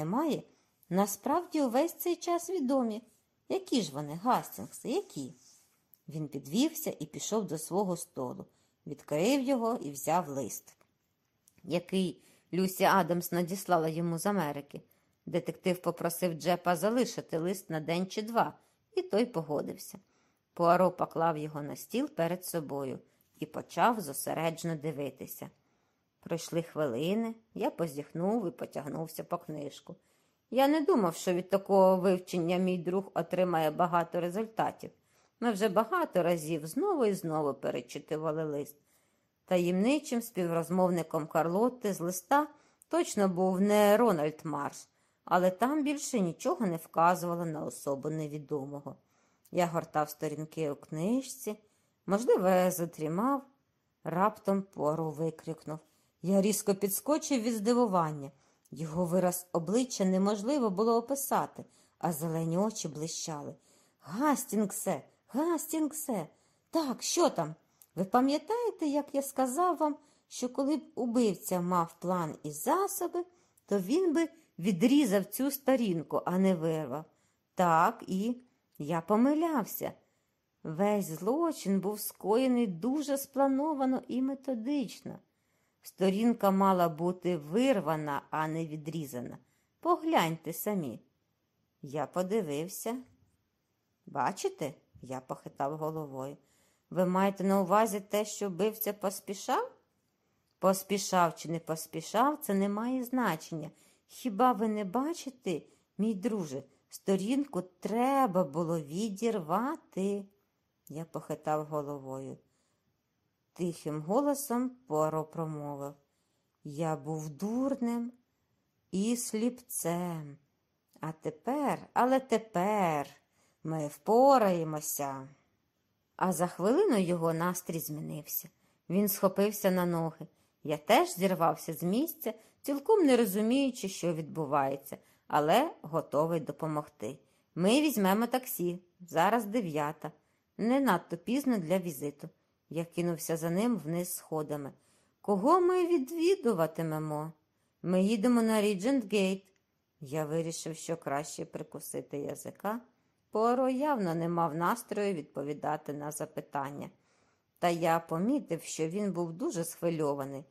немає, насправді увесь цей час відомі. Які ж вони, Гастінгси, які? Він підвівся і пішов до свого столу, відкрив його і взяв лист, який Люсі Адамс надіслала йому з Америки. Детектив попросив Джепа залишити лист на день чи два, і той погодився. Пуаро поклав його на стіл перед собою і почав зосереджено дивитися. Пройшли хвилини, я позіхнув і потягнувся по книжку. Я не думав, що від такого вивчення мій друг отримає багато результатів. Ми вже багато разів знову і знову перечитували лист. Таємничим співрозмовником Карлотти з листа точно був не Рональд Марш, але там більше нічого не вказувало на особу невідомого. Я гортав сторінки у книжці, можливо, я затрімав, раптом пору викрикнув. Я різко підскочив від здивування. Його вираз обличчя неможливо було описати, а зелені очі блищали. Гастінгсе, Гастінгсе, так, що там? Ви пам'ятаєте, як я сказав вам, що коли б убивця мав план і засоби, то він би відрізав цю сторінку, а не вирвав. Так, і я помилявся. Весь злочин був скоєний дуже сплановано і методично. Сторінка мала бути вирвана, а не відрізана. Погляньте самі. Я подивився. Бачите? Я похитав головою. Ви маєте на увазі те, що вбивця поспішав? Поспішав чи не поспішав, це не має значення. Хіба ви не бачите, мій друже, сторінку треба було відірвати? Я похитав головою. Тихим голосом Поро промовив. Я був дурним і сліпцем. А тепер, але тепер ми впораємося. А за хвилину його настрій змінився. Він схопився на ноги. Я теж зірвався з місця, цілком не розуміючи, що відбувається, але готовий допомогти. Ми візьмемо таксі. Зараз дев'ята. Не надто пізно для візиту. Я кинувся за ним вниз сходами. Кого ми відвідуватимемо? Ми їдемо на Ріджент Гейт. Я вирішив, що краще прикусити язика. Поро явно не мав настрою відповідати на запитання. Та я помітив, що він був дуже схвильований.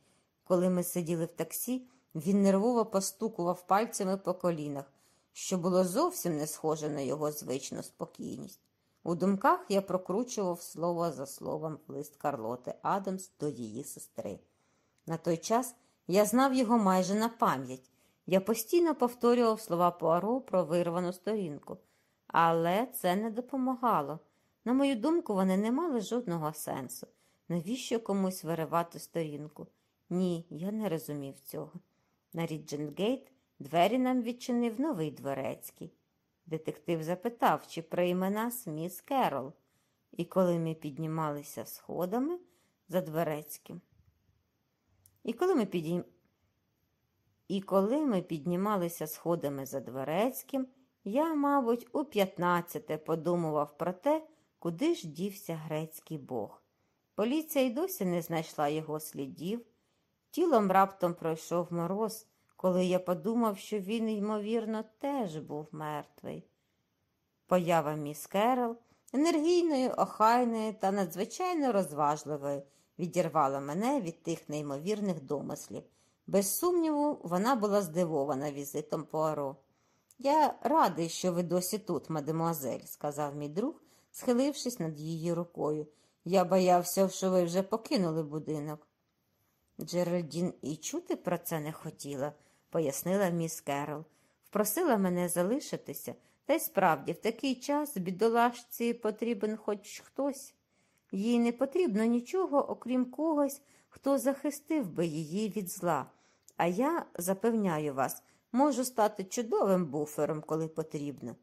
Коли ми сиділи в таксі, він нервово постукував пальцями по колінах, що було зовсім не схоже на його звичну спокійність. У думках я прокручував слово за словом лист Карлоти Адамс до її сестри. На той час я знав його майже на пам'ять. Я постійно повторював слова Пуаро про вирвану сторінку, але це не допомагало. На мою думку, вони не мали жодного сенсу. Навіщо комусь виривати сторінку? Ні, я не розумів цього. На Ріджентґейт двері нам відчинив новий дворецький. Детектив запитав, чи прийме нас міс Керол, і коли ми піднімалися сходами за дворецьким. І коли ми підійм... І коли ми піднімалися сходами за дворецьким, я, мабуть, у п'ятнадцяте подумував про те, куди ж дівся грецький бог. Поліція й досі не знайшла його слідів. Тілом раптом пройшов мороз, коли я подумав, що він, ймовірно, теж був мертвий. Поява міс Керол, енергійною, охайною та надзвичайно розважливою, відірвала мене від тих неймовірних домислів. Без сумніву, вона була здивована візитом Пуаро. Я радий, що ви досі тут, мадемуазель, сказав мій друг, схилившись над її рукою. Я боявся, що ви вже покинули будинок. Джеральдін і чути про це не хотіла, пояснила міс Керол. Впросила мене залишитися, та й справді в такий час бідолашці потрібен хоч хтось. Їй не потрібно нічого, окрім когось, хто захистив би її від зла. А я запевняю вас, можу стати чудовим буфером, коли потрібно.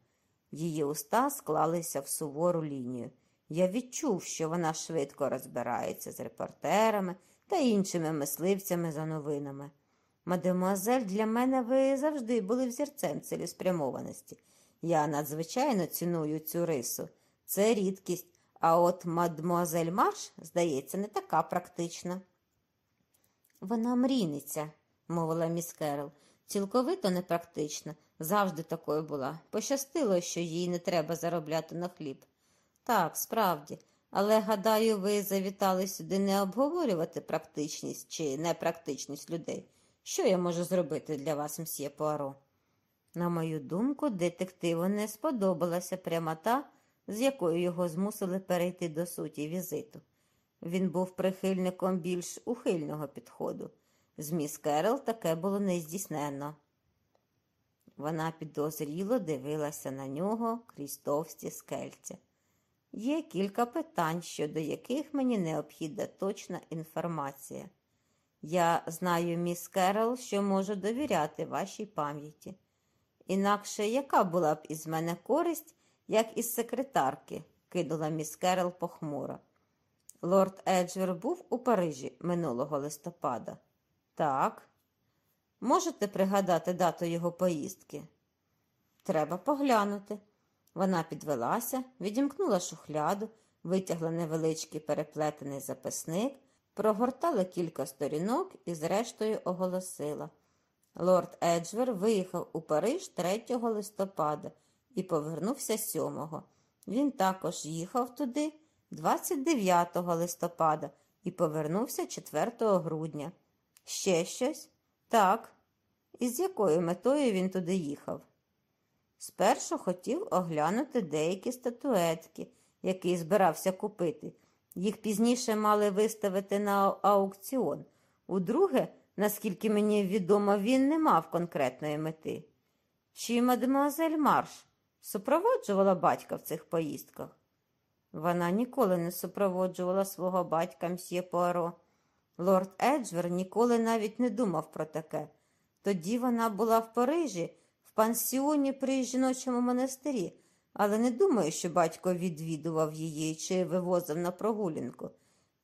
Її уста склалися в сувору лінію. Я відчув, що вона швидко розбирається з репортерами та іншими мисливцями за новинами. Мадемуазель, для мене ви завжди були взірцем цілеспрямованості. Я надзвичайно ціную цю рису. Це рідкість, а от мадемуазель Марш, здається, не така практична. Вона мрійниця, мовила міс Керол. Цілковито непрактична, завжди такою була. Пощастило, що їй не треба заробляти на хліб. Так, справді, але гадаю, ви завітали сюди не обговорювати практичність чи непрактичність людей. Що я можу зробити для вас, мсьє Пуаро? На мою думку, детективу не сподобалася прямота, з якою його змусили перейти до суті візиту. Він був прихильником більш ухильного підходу. З міс Керол таке було нездійсненно. Вона підозріло дивилася на нього крізь товсті скельця. Є кілька питань, щодо яких мені необхідна точна інформація. Я знаю, міс Керол, що можу довіряти вашій пам'яті. Інакше яка була б із мене користь, як із секретарки, кинула міс Керол похмуро. Лорд Еджвер був у Парижі минулого листопада. Так. Можете пригадати дату його поїздки? Треба поглянути. Вона підвелася, відімкнула шухляду, витягла невеличкий переплетений записник, прогортала кілька сторінок і, зрештою, оголосила. Лорд Еджвер виїхав у Париж 3 листопада і повернувся 7. Він також їхав туди 29 листопада і повернувся 4 грудня. Ще щось? Так. І з якою метою він туди їхав? Спершу хотів оглянути деякі статуетки, які збирався купити. Їх пізніше мали виставити на аукціон. Удруге, наскільки мені відомо, він не мав конкретної мети. Чи мадемуазель Марш супроводжувала батька в цих поїздках? Вона ніколи не супроводжувала свого батька мсьє Пуаро. Лорд Еджвер ніколи навіть не думав про таке. Тоді вона була в Парижі, в пансіоні при жіночому монастирі, але не думаю, що батько відвідував її чи вивозив на прогулянку.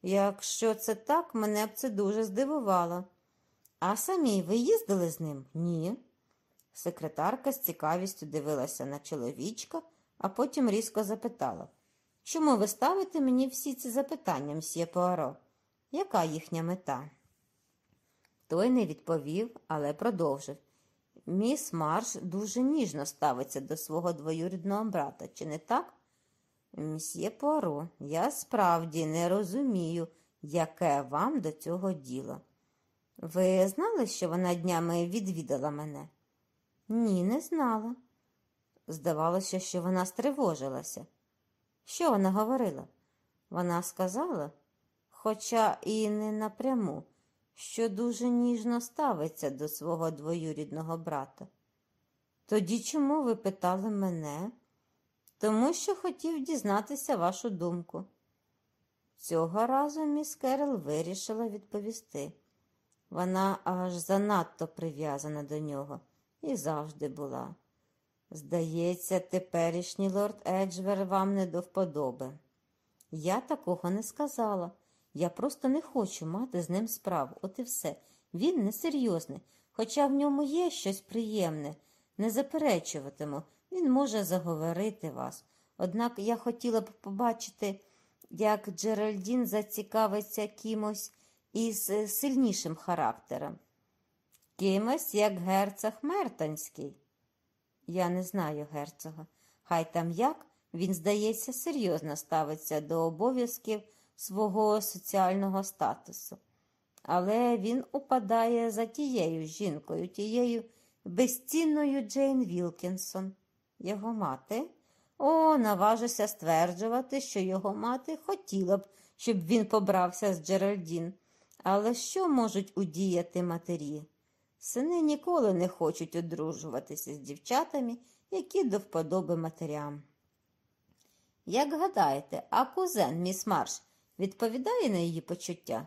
Якщо це так, мене б це дуже здивувало. А самі ви їздили з ним? Ні. Секретарка з цікавістю дивилася на чоловічка, а потім різко запитала Чому ви ставите мені всі ці запитання, мсьє Пуаро? Яка їхня мета? Той не відповів, але продовжив. Міс Марш дуже ніжно ставиться до свого двоюрідного брата, чи не так? Мсьє Пуаро, я справді не розумію, яке вам до цього діло. Ви знали, що вона днями відвідала мене? Ні, не знала. Здавалося, що вона стривожилася. Що вона говорила? Вона сказала, хоча і не напряму, що дуже ніжно ставиться до свого двоюрідного брата. Тоді чому ви питали мене? Тому що хотів дізнатися вашу думку. Цього разу міс Керол вирішила відповісти. Вона аж занадто прив'язана до нього і завжди була. Здається, теперішній лорд Еджвер вам не до вподоби. Я такого не сказала. Я просто не хочу мати з ним справу. От і все. Він несерйозний, хоча в ньому є щось приємне. Не заперечуватиму, він може заговорити вас. Однак я хотіла б побачити, як Джеральдін зацікавиться кимось із е, сильнішим характером. Кимось, як герцог Мертонський. Я не знаю герцога. Хай там як, він, здається, серйозно ставиться до обов'язків свого соціального статусу. Але він упадає за тією жінкою, тією безцінною Джейн Вілкінсон. Його мати. О, наважуся стверджувати, що його мати хотіла б, щоб він побрався з Джеральдін. Але що можуть удіяти матері? Сини ніколи не хочуть одружуватися з дівчатами, які до вподоби матерям. Як гадаєте, а кузен міс Марш відповідає на її почуття?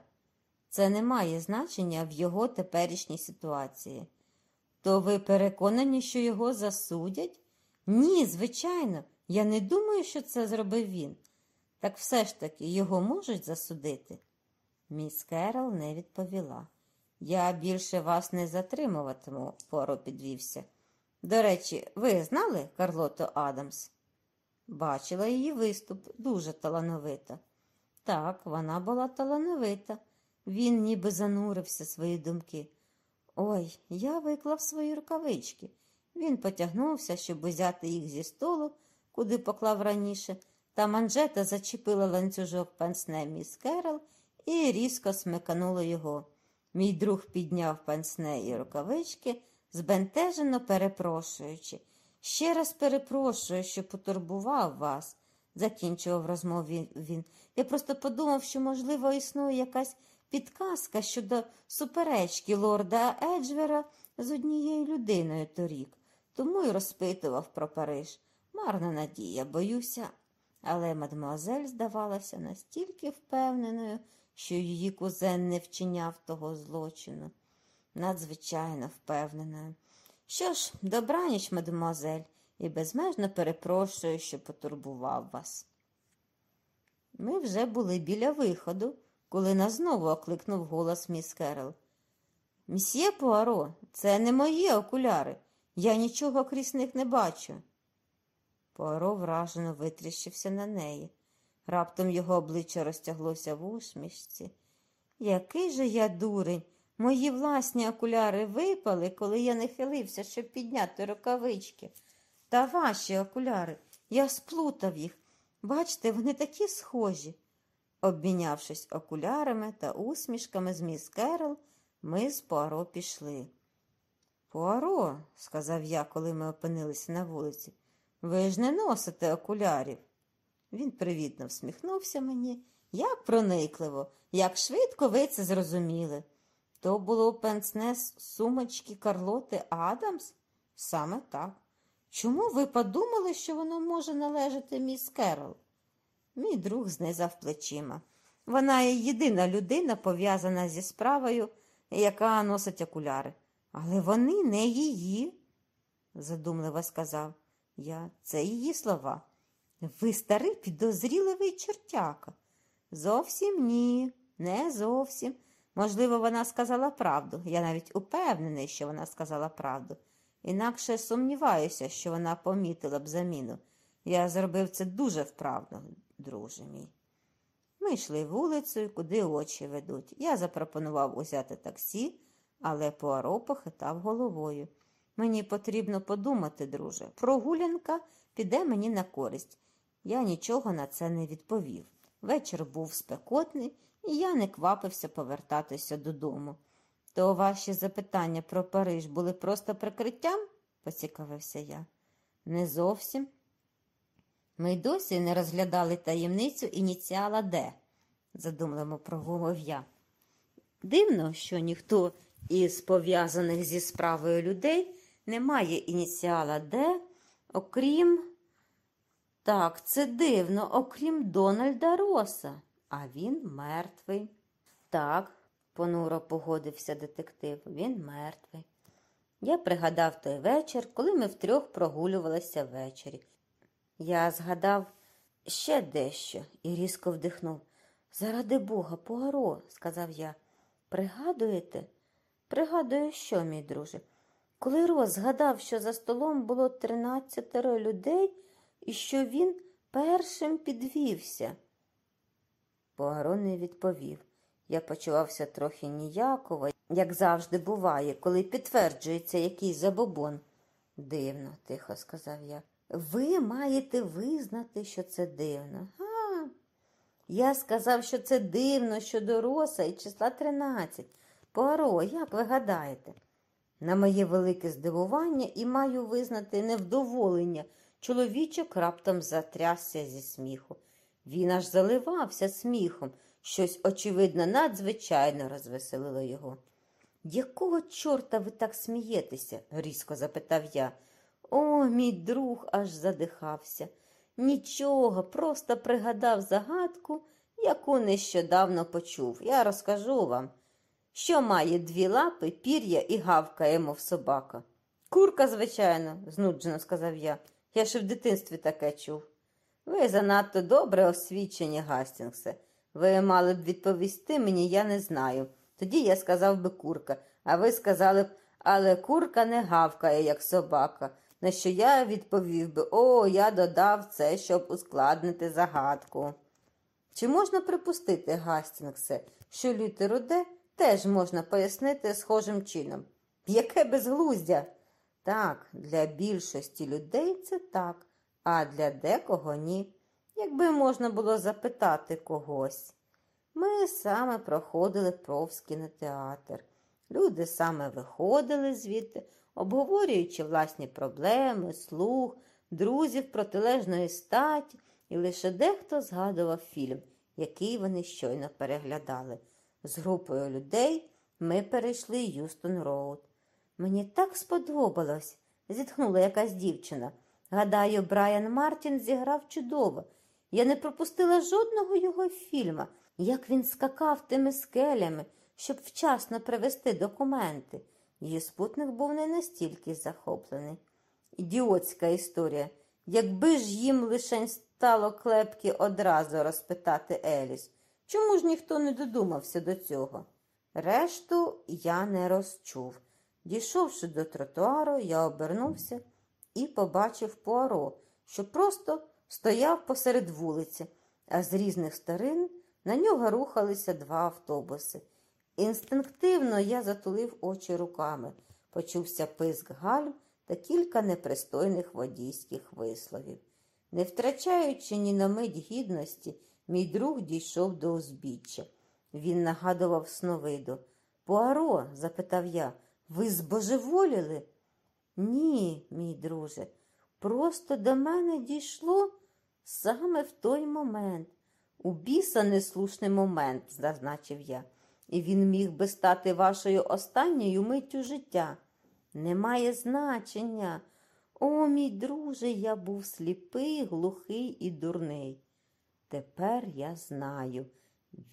Це не має значення в його теперішній ситуації. То ви переконані, що його засудять? Ні, звичайно, я не думаю, що це зробив він. Так все ж таки його можуть засудити. Міс Керол не відповіла. Я більше вас не затримуватиму, Поро підвівся. До речі, ви знали Карлоту Адамс? Бачила її виступ, дуже талановита. Так, вона була талановита. Він ніби занурився свої думки. Ой, я виклав свої рукавички. Він потягнувся, щоб узяти їх зі столу, куди поклав раніше, та манжета зачепила ланцюжок пенсне міс Керол і різко смиканула його. Мій друг підняв пенсне і рукавички, збентежено перепрошуючи. Ще раз перепрошую, що потурбував вас, закінчував розмову він-. Я просто подумав, що, можливо, існує якась підказка щодо суперечки лорда Еджвера з однією людиною торік, тому й розпитував про Париж. Марна надія, боюся. Але мадемуазель здавалася настільки впевненою, що її кузен не вчиняв того злочину. Надзвичайно впевненою. Що ж, добраніч, мадемуазель, і безмежно перепрошую, що потурбував вас. Ми вже були біля виходу, коли нас знову окликнув голос міс Керол. Мсьє Пуаро, це не мої окуляри. Я нічого крізь них не бачу. Пуаро вражено витріщився на неї. Раптом його обличчя розтяглося в усмішці. Який же я дурень. Мої власні окуляри випали, коли я нахилився, щоб підняти рукавички. Та ваші окуляри, я сплутав їх. Бачите, вони такі схожі. Обмінявшись окулярами та усмішками з міс Керол, ми з Пуаро пішли. Пуаро, сказав я, коли ми опинилися на вулиці, ви ж не носите окулярів. Він привітно всміхнувся мені. Як проникливо, як швидко ви це зрозуміли. То було пенсне з сумочки Карлоти Адамс? Саме так. Чому ви подумали, що воно може належати міс Керол? Мій друг знизав плечима. Вона є єдина людина, пов'язана зі справою, яка носить окуляри. Але вони не її, задумливо сказав я. Це її слова. Ви старий підозріливий чортяка. Зовсім ні, не зовсім. Можливо, вона сказала правду. Я навіть упевнений, що вона сказала правду. Інакше сумніваюся, що вона помітила б заміну. Я зробив це дуже вправно, друже мій. Ми йшли вулицею, куди очі ведуть. Я запропонував узяти таксі, але Пуаро похитав головою. Мені потрібно подумати, друже. Прогулянка піде мені на користь. Я нічого на це не відповів. Вечір був спекотний, і я не квапився повертатися додому. То ваші запитання про Париж були просто прикриттям? поцікавився я. Не зовсім. Ми й досі не розглядали таємницю ініціала Д, задумливо промовив я. Дивно, що ніхто із пов'язаних зі справою людей не має ініціала Д, окрім. Так, це дивно, окрім Дональда Роса, а він мертвий. Так, понуро погодився детектив, він мертвий. Я пригадав той вечір, коли ми втрьох прогулювалися ввечері. Я згадав ще дещо і різко вдихнув. Заради Бога, Пуаро, сказав я. Пригадуєте? Пригадую, що, мій друже? Коли Рос згадав, що за столом було тринадцятеро людей і що він першим підвівся. Пуаро не відповів. Я почувався трохи ніяково, як завжди буває, коли підтверджується якийсь забобон. Дивно, тихо сказав я. Ви маєте визнати, що це дивно. А, я сказав, що це дивно щодо роса і числа 13. Пуаро, як ви гадаєте? На моє велике здивування і маю визнати невдоволення. Чоловічок раптом затрясся зі сміху. Він аж заливався сміхом. Щось, очевидно, надзвичайно розвеселило його. Якого чорта ви так смієтеся? різко запитав я. О, мій друг аж задихався. Нічого, просто пригадав загадку, яку нещодавно почув. Я розкажу вам, що має дві лапи, пір'я і гавкає, мов собака. Курка, звичайно, знуджено сказав я. Я ще в дитинстві таке чув. Ви занадто добре освічені, Гастінгсе. Ви мали б відповісти мені, я не знаю. Тоді я сказав би курка, а ви сказали б, але курка не гавкає, як собака. На що я відповів би, о, я додав це, щоб ускладнити загадку. Чи можна припустити, Гастінгсе, що літеру Д теж можна пояснити схожим чином? Яке безглуздя? Так, для більшості людей це так, а для декого ні. Якби можна було запитати когось. Ми саме проходили повз кінотеатр. Люди саме виходили звідти, обговорюючи власні проблеми, слух, друзів протилежної статі, і лише дехто згадував фільм, який вони щойно переглядали. З групою людей ми перейшли Юстон Роуд. Мені так сподобалось, зітхнула якась дівчина. Гадаю, Брайан Мартін зіграв чудово. Я не пропустила жодного його фільма, як він скакав тими скелями, щоб вчасно привезти документи. Її спутник був не настільки захоплений. Ідіотська історія. Якби ж їм лишень стало клепки одразу розпитати Еліс, чому ж ніхто не додумався до цього? Решту я не розчув. Дійшовши до тротуару, я обернувся і побачив Пуаро, що просто стояв посеред вулиці, а з різних сторон на нього рухалися два автобуси. Інстинктивно я затулив очі руками, почувся писк гальм та кілька непристойних водійських висловів. Не втрачаючи ні на мить гідності, мій друг дійшов до узбіччя. Він нагадував сновиду. Пуаро, запитав я, ви збожеволіли? Ні, мій друже, просто до мене дійшло саме в той момент. У біса неслушний момент, зазначив я, і він міг би стати вашою останньою миттю життя. Немає значення. О, мій друже, я був сліпий, глухий і дурний. Тепер я знаю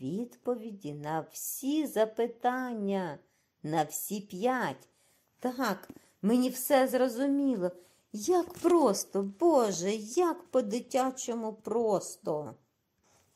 відповіді на всі запитання, на всі п'ять. Так, мені все зрозуміло. Як просто, Боже, як по-дитячому просто.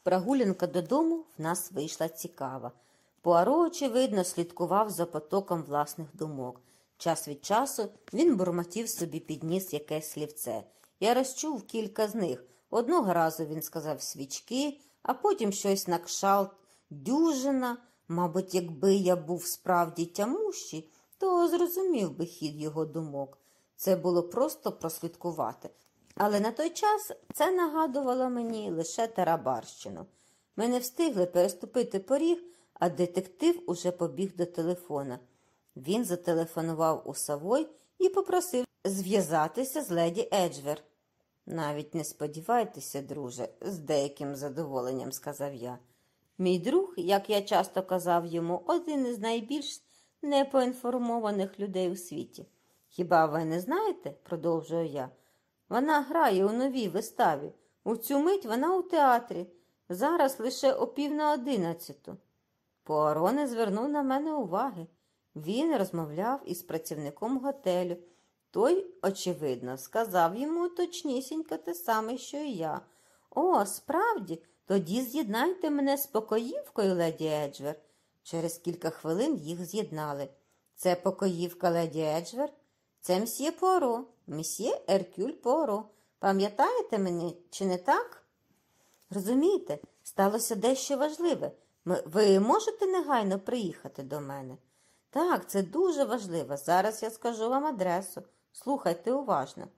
Прогулянка додому в нас вийшла цікава. Пуаро, очевидно, слідкував за потоком власних думок. Час від часу він бурмотів собі підніс якесь слівце. Я розчув кілька з них. Одного разу він сказав свічки, а потім щось на кшалт дюжина. Мабуть, якби я був справді тямущий, то зрозумів би хід його думок. Це було просто прослідкувати. Але на той час це нагадувало мені лише тарабарщину. Ми не встигли переступити поріг, а детектив уже побіг до телефона. Він зателефонував у Савой і попросив зв'язатися з леді Еджвер. Навіть не сподівайтеся, друже, з деяким задоволенням сказав я. Мій друг, як я часто казав йому, один із найбільш непоінформованих людей у світі. Хіба ви не знаєте, продовжую я, вона грає у новій виставі. У цю мить вона у театрі. Зараз лише о пів на одинадцяту. Пуаро не звернув на мене уваги. Він розмовляв із працівником готелю. Той, очевидно, сказав йому точнісінько те саме, що і я. О, справді, тоді з'єднайте мене з покоївкою, леді Еджвер. Через кілька хвилин їх з'єднали. Це покоївка леді Еджвер, це мсьє Поро, мсьє Еркюль Поро. Пам'ятаєте мені, чи не так? Розумієте, сталося дещо важливе. Ви можете негайно приїхати до мене? Так, це дуже важливо. Зараз я скажу вам адресу. Слухайте уважно.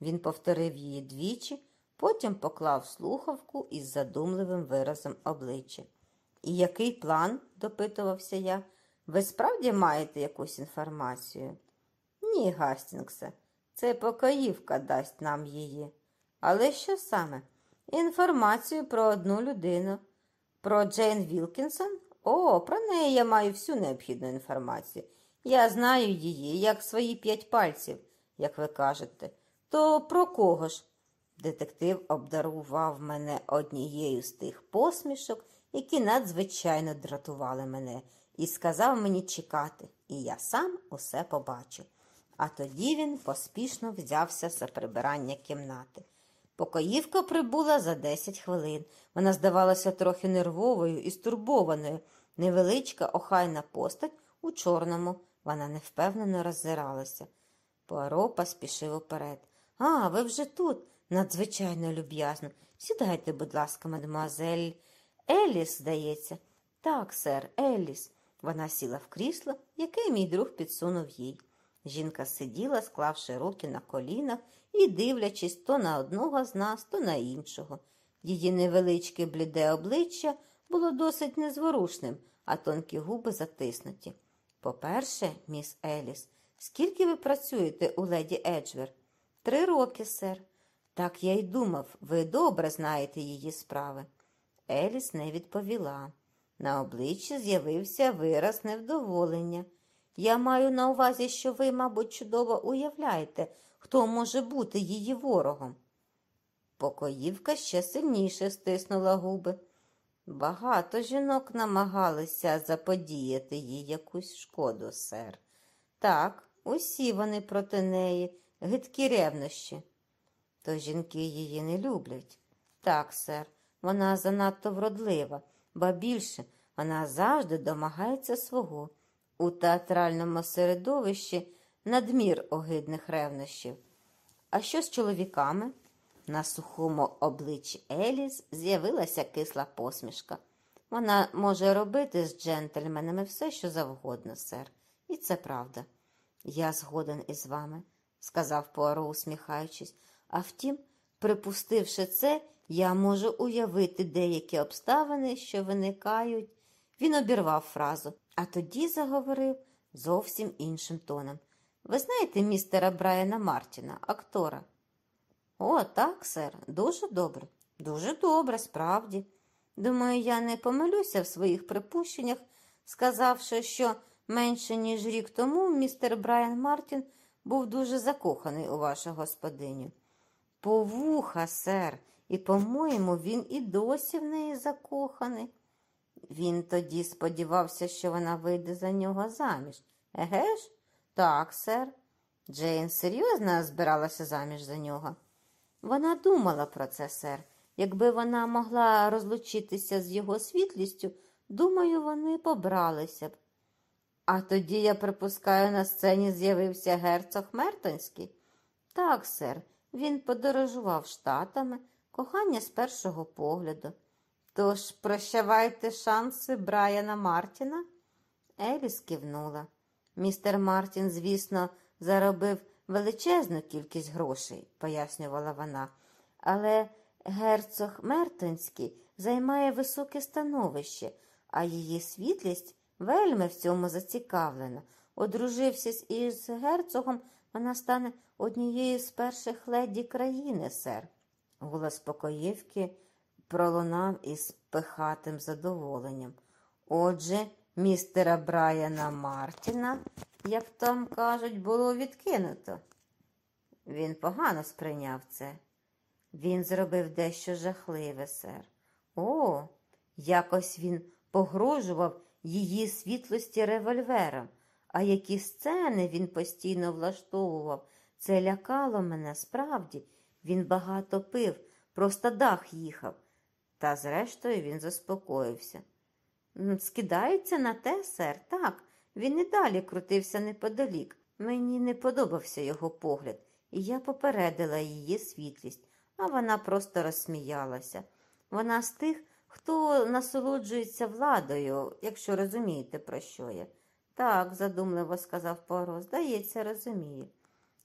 Він повторив її двічі, потім поклав слухавку із задумливим виразом обличчя. І який план? допитувався я. Ви справді маєте якусь інформацію? Ні, Гастінгсе, це покоївка дасть нам її. Але що саме? Інформацію про одну людину. Про Джейн Вілкінсон? О, про неї я маю всю необхідну інформацію. Я знаю її, як свої п'ять пальців, як ви кажете. То про кого ж? Детектив обдарував мене однією з тих посмішок, які надзвичайно дратували мене, і сказав мені чекати, і я сам усе побачив. А тоді він поспішно взявся за прибирання кімнати. Покоївка прибула за 10 хвилин. Вона здавалася трохи нервовою і стурбованою. Невеличка охайна постать у чорному. Вона невпевнено роззиралася. Пуаро поспішив уперед. А, ви вже тут, надзвичайно люб'язно. Сідайте, будь ласка, мадемуазель. Еліс, здається. Так, сер, Еліс. Вона сіла в крісло, яке мій друг підсунув їй. Жінка сиділа, склавши руки на колінах і дивлячись то на одного з нас, то на іншого. Її невеличке бліде обличчя було досить незворушним, а тонкі губи затиснуті. По-перше, міс Еліс, скільки ви працюєте у леді Еджвер? Три роки, сер. Так я й думав, ви добре знаєте її справи. Еліс не відповіла. На обличчі з'явився вираз невдоволення. Я маю на увазі, що ви, мабуть, чудово уявляєте, хто може бути її ворогом. Покоївка ще сильніше стиснула губи. Багато жінок намагалися заподіяти їй якусь шкоду, сер. Так, усі вони проти неї, гидкі ревнощі. То жінки її не люблять. Так, сер, вона занадто вродлива, ба більше вона завжди домагається свого. У театральному середовищі надмір огидних ревнощів. А що з чоловіками? На сухому обличчі Еліс з'явилася кисла посмішка. Вона може робити з джентльменами все, що завгодно, сер. І це правда. Я згоден із вами, сказав Пуаро, усміхаючись. А втім, припустивши це, я можу уявити деякі обставини, що виникають. Він обірвав фразу, а тоді заговорив зовсім іншим тоном. Ви знаєте містера Брайана Мартіна, актора? О, так, сер, дуже добре, дуже добре, справді. Думаю, я не помилюся в своїх припущеннях, сказавши, що менше ніж рік тому містер Брайан Мартін був дуже закоханий у вашу господиню. Повуха, сер, і, по-моєму, він і досі в неї закоханий. Він тоді сподівався, що вона вийде за нього заміж. Еге ж? Так, сер. Джейн серйозно збиралася заміж за нього. Вона думала про це, сер. Якби вона могла розлучитися з його світлістю, думаю, вони побралися б. А тоді, я припускаю, на сцені з'явився герцог Мертонський. Так, сер, він подорожував штатами, кохання з першого погляду. Тож прощавайте шанси Брайана Мартіна? Еліс кивнула. Містер Мартін, звісно, заробив величезну кількість грошей, пояснювала вона, але герцог Мертонський займає високе становище, а її світлість вельми в цьому зацікавлена. Одружившись із герцогом, вона стане однією з перших леді країни, сер. Голос покоївки пролунав із пихатим задоволенням. Отже, містера Брайана Мартіна, як там кажуть, було відкинуто. Він погано сприйняв це. Він зробив дещо жахливе, сер. О, якось він погрожував її світлості револьвером, а які сцени він постійно влаштовував. Це лякало мене справді. Він багато пив, просто дах їхав. Та, зрештою, він заспокоївся. Скидається на те, сер, так. Він і далі крутився неподалік. Мені не подобався його погляд, і я попередила її світлість, а вона просто розсміялася. Вона з тих, хто насолоджується владою, якщо розумієте, про що я. Так, задумливо сказав Поро, здається, розумію.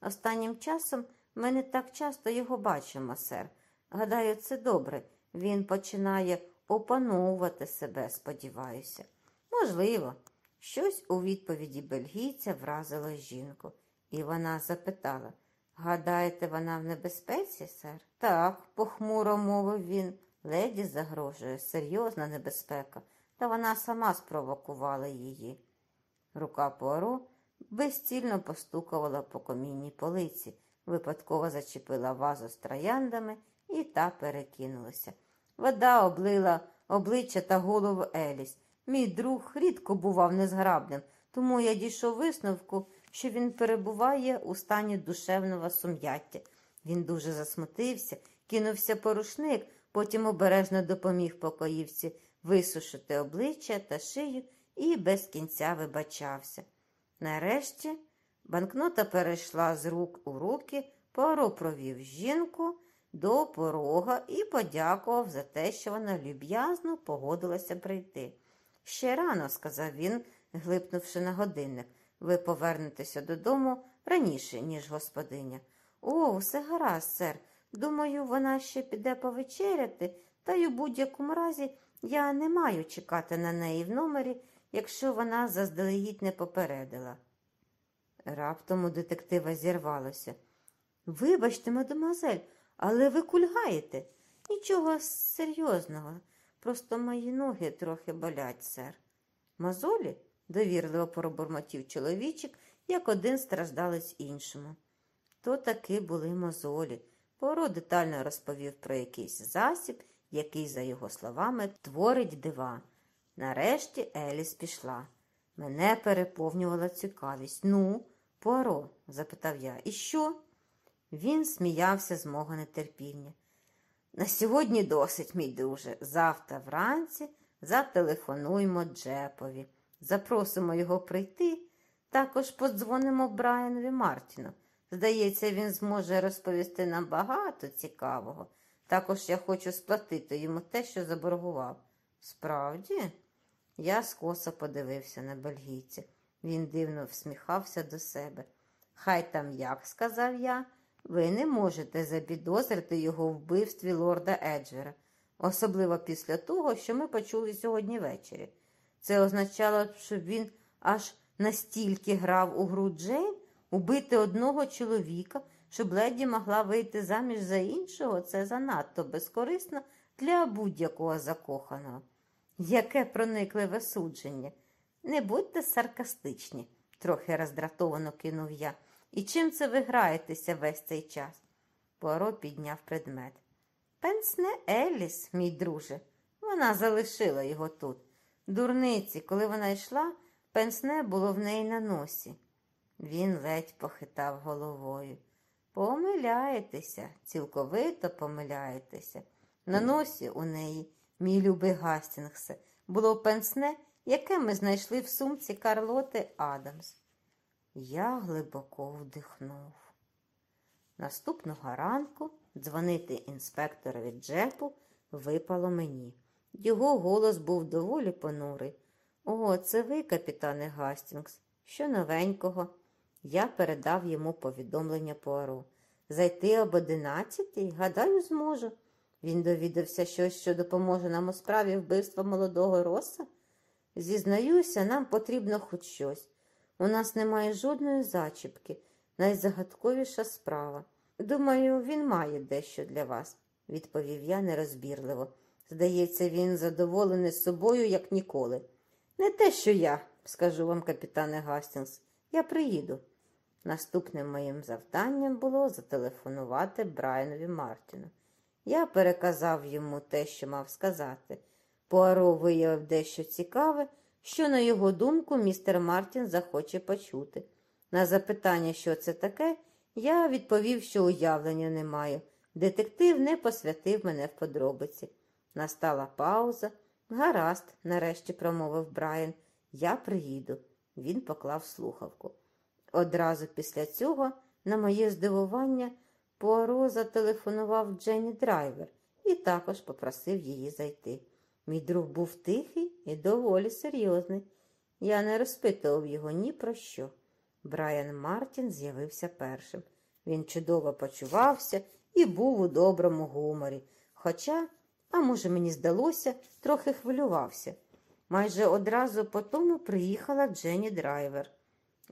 Останнім часом ми не так часто його бачимо, сер. Гадаю, це добре. Він починає опановувати себе, сподіваюся. Можливо, щось у відповіді бельгійця вразило жінку, і вона запитала Гадаєте, вона в небезпеці, сер? Так, похмуро мовив він. Леді загрожує серйозна небезпека, та вона сама спровокувала її. Рука Пуаро безцільно постукувала по комінній полиці, випадково зачепила вазу з трояндами і та перекинулася. Вода облила обличчя та голову Еліс. Мій друг рідко бував незграбним, тому я дійшов висновку, що він перебуває у стані душевного сум'яття. Він дуже засмутився, кинувся по рушник, потім обережно допоміг покоївці висушити обличчя та шию і без кінця вибачався. Нарешті банкнота перейшла з рук у руки, Поро провів жінку до порога і подякував за те, що вона люб'язно погодилася прийти. Ще рано, сказав він, глипнувши на годинник, ви повернетеся додому раніше, ніж господиня. О, все гаразд, сер. Думаю, вона ще піде повечеряти, та й у будь-якому разі я не маю чекати на неї в номері, якщо вона заздалегідь не попередила. Раптом у детектива зірвалося. Вибачте, мадемуазель, але ви кульгаєте. Нічого серйозного. Просто мої ноги трохи болять, сер. Мозолі? довірливо пробурмотів чоловічик, як один страждалець іншому. То таки були мозолі. Поро детально розповів про якийсь засіб, який, за його словами, творить дива. Нарешті Еліс пішла. Мене переповнювала цікавість. Ну, Пуаро? запитав я. І що? Він сміявся з мого нетерпіння. На сьогодні досить, мій друже. Завтра вранці зателефонуємо Джепові. Запросимо його прийти. Також подзвонимо Брайанові Мартіну. Здається, він зможе розповісти нам багато цікавого. Також я хочу сплатити йому те, що заборгував. Справді? Я скоса подивився на бельгійця. Він дивно всміхався до себе. Хай там як, сказав я, ви не можете запідозрити його в вбивстві лорда Еджвера, особливо після того, що ми почули сьогодні ввечері. Це означало, що він аж настільки грав у гру Джейн, убити одного чоловіка, щоб леді могла вийти заміж за іншого, це занадто безкорисно для будь-якого закоханого. Яке проникливе судження. Не будьте саркастичні, трохи роздратовано кинув я. І чим це ви граєтеся весь цей час? Пуаро підняв предмет. Пенсне Еліс, мій друже. Вона залишила його тут. Дурниці, коли вона йшла, пенсне було в неї на носі. Він ледь похитав головою. Помиляєтеся, цілковито помиляєтеся. На носі у неї, мій любий Гастінгсе, було пенсне, яке ми знайшли в сумці Карлоти Адамс. Я глибоко вдихнув. Наступного ранку дзвонити інспекторові Джепу випало мені. Його голос був доволі понурий. О, це ви, капітане Гастінгс. Що новенького? Я передав йому повідомлення Пуаро. Зайти об одинадцятій, гадаю, зможу. Він довідався щось, що допоможе нам у справі вбивства молодого роса. Зізнаюся, нам потрібно хоч щось. У нас немає жодної зачіпки, найзагадковіша справа. Думаю, він має дещо для вас, відповів я нерозбірливо. Здається, він задоволений собою, як ніколи. Не те, що я, скажу вам, капітане Гастінгс, я приїду. Наступним моїм завданням було зателефонувати Брайанові Мартіну. Я переказав йому те, що мав сказати. Пуаро виявив дещо цікаве, що, на його думку, містер Мартін захоче почути. На запитання, що це таке, я відповів, що уявлення не маю. Детектив не посвятив мене в подробиці. Настала пауза. Гаразд, нарешті промовив Брайан. Я приїду. Він поклав слухавку. Одразу після цього, на моє здивування, Пуаро зателефонував Дженні Драйвер і також попросив її зайти. Мій друг був тихий і доволі серйозний. Я не розпитував його ні про що. Брайан Мартін з'явився першим. Він чудово почувався і був у доброму гуморі, хоча, а може, мені здалося, трохи хвилювався. Майже одразу по тому приїхала Дженні Драйвер.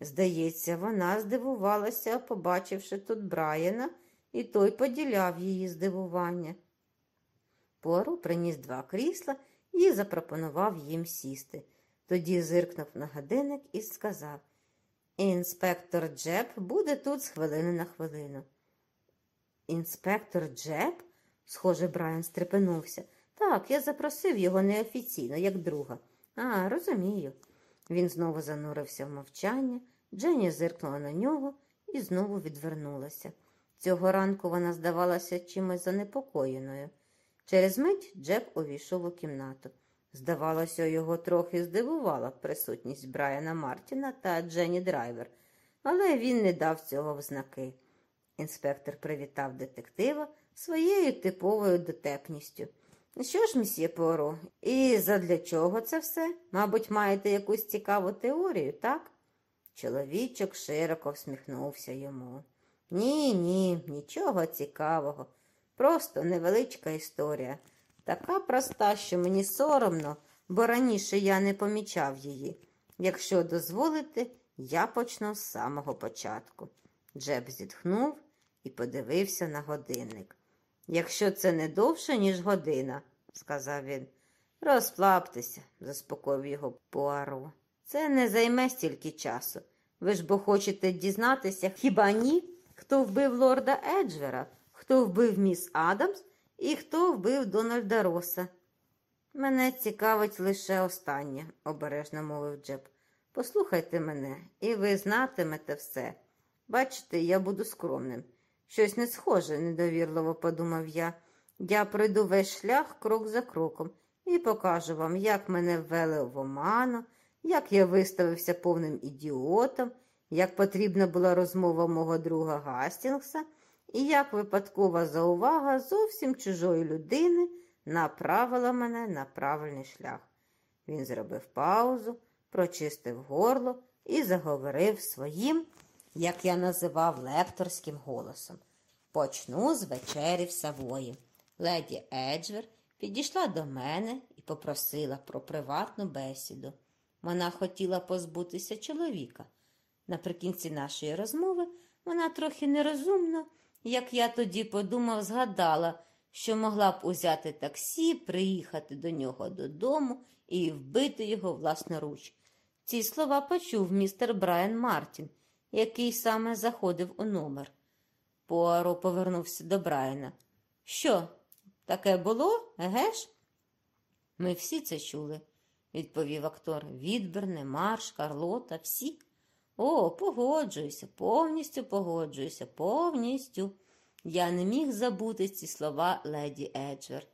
Здається, вона здивувалася, побачивши тут Брайана, і той поділяв її здивування. Пуаро приніс два крісла і запропонував їм сісти. Тоді зиркнув на годинник і сказав Інспектор Джеб буде тут з хвилини на хвилину. Інспектор Джеб? схоже, Брайан стрепенувся. Так, я запросив його неофіційно, як друга. А, розумію. Він знову занурився в мовчання. Дженні зиркнула на нього і знову відвернулася. Цього ранку вона здавалася чимось занепокоєною. Через мить Джепп увійшов у кімнату. Здавалося, його трохи здивувала присутність Брайана Мартіна та Дженні Драйвер, але він не дав цього в знаки. Інспектор привітав детектива своєю типовою дотепністю. Що ж, мсьє Пуаро, і задля чого це все? Мабуть, маєте якусь цікаву теорію, так? Чоловічок широко всміхнувся йому. Ні, ні, нічого цікавого. Просто невеличка історія. Така проста, що мені соромно, бо раніше я не помічав її. Якщо дозволите, я почну з самого початку. Джеб зітхнув і подивився на годинник. Якщо це не довше, ніж година, сказав він. Розплаптеся, заспокоїв його Пуаро. Це не займе стільки часу. Ви ж бо хочете дізнатися, хіба ні? Хто вбив лорда Еджвера, хто вбив міс Адамс і хто вбив Дональда Роса. Мене цікавить лише останнє, обережно мовив Джеб. Послухайте мене, і ви знатимете все. Бачите, я буду скромним. Щось не схоже, недовірливо подумав я. Я пройду весь шлях крок за кроком і покажу вам, як мене ввели в оману, як я виставився повним ідіотом, як потрібна була розмова мого друга Гастінгса, і як випадкова заувага зовсім чужої людини направила мене на правильний шлях. Він зробив паузу, прочистив горло і заговорив своїм, як я називав лекторським голосом. Почну з вечері в Савої. Леді Еджвер підійшла до мене і попросила про приватну бесіду. Вона хотіла позбутися чоловіка. Наприкінці нашої розмови вона трохи нерозумно, як я тоді подумав, згадала, що могла б узяти таксі, приїхати до нього додому і вбити його власноруч. Ці слова почув містер Брайан Мартін, який саме заходив у номер. Пуаро повернувся до Брайана. Що, таке було, еге ж? Ми всі це чули, відповів актор. Відберн, Марш, Карлота, всі. О, погоджуюся, повністю погоджуюся, повністю. Я не міг забути ці слова леді Еджвер.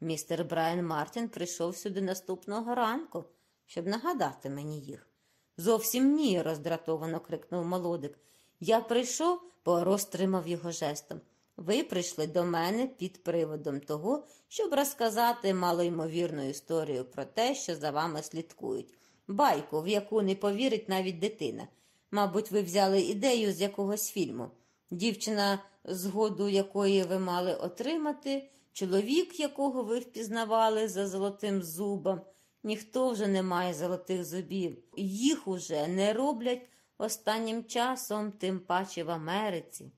Містер Брайан Мартін прийшов сюди наступного ранку, щоб нагадати мені їх. Зовсім ні, роздратовано крикнув молодик. Я прийшов, Пуаро стримав його жестом. Ви прийшли до мене під приводом того, щоб розказати малоймовірну історію про те, що за вами слідкують. Байку, в яку не повірить навіть дитина. Мабуть, ви взяли ідею з якогось фільму. Дівчина, згоду якої ви мали отримати, чоловік, якого ви впізнавали за золотим зубом. Ніхто вже не має золотих зубів. Їх уже не роблять останнім часом, тим паче в Америці.